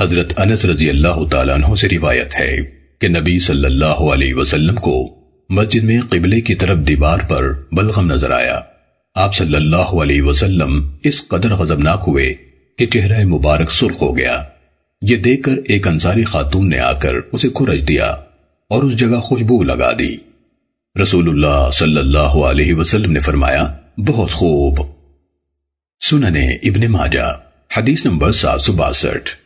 حضرت انس رضی اللہ تعالیٰ عنہ سے روایت ہے کہ نبی صلی اللہ علیہ وسلم کو مسجد میں قبلے کی طرف دیوار پر بلغم نظر آیا۔ آپ صلی اللہ علیہ وسلم اس قدر غضبناک ہوئے کہ چہرہ مبارک سرخ ہو گیا۔ یہ دیکھ کر ایک انصاری خاتون نے آ کر اسے کھرج دیا اور اس جگہ خوشبو لگا دی۔ رسول اللہ صلی اللہ علیہ وسلم نے فرمایا، بہت خوب۔ سننے ابن ماجہ، حدیث نمبر سات سو باسٹھ۔